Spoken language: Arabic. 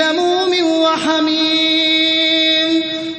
سموم وحميم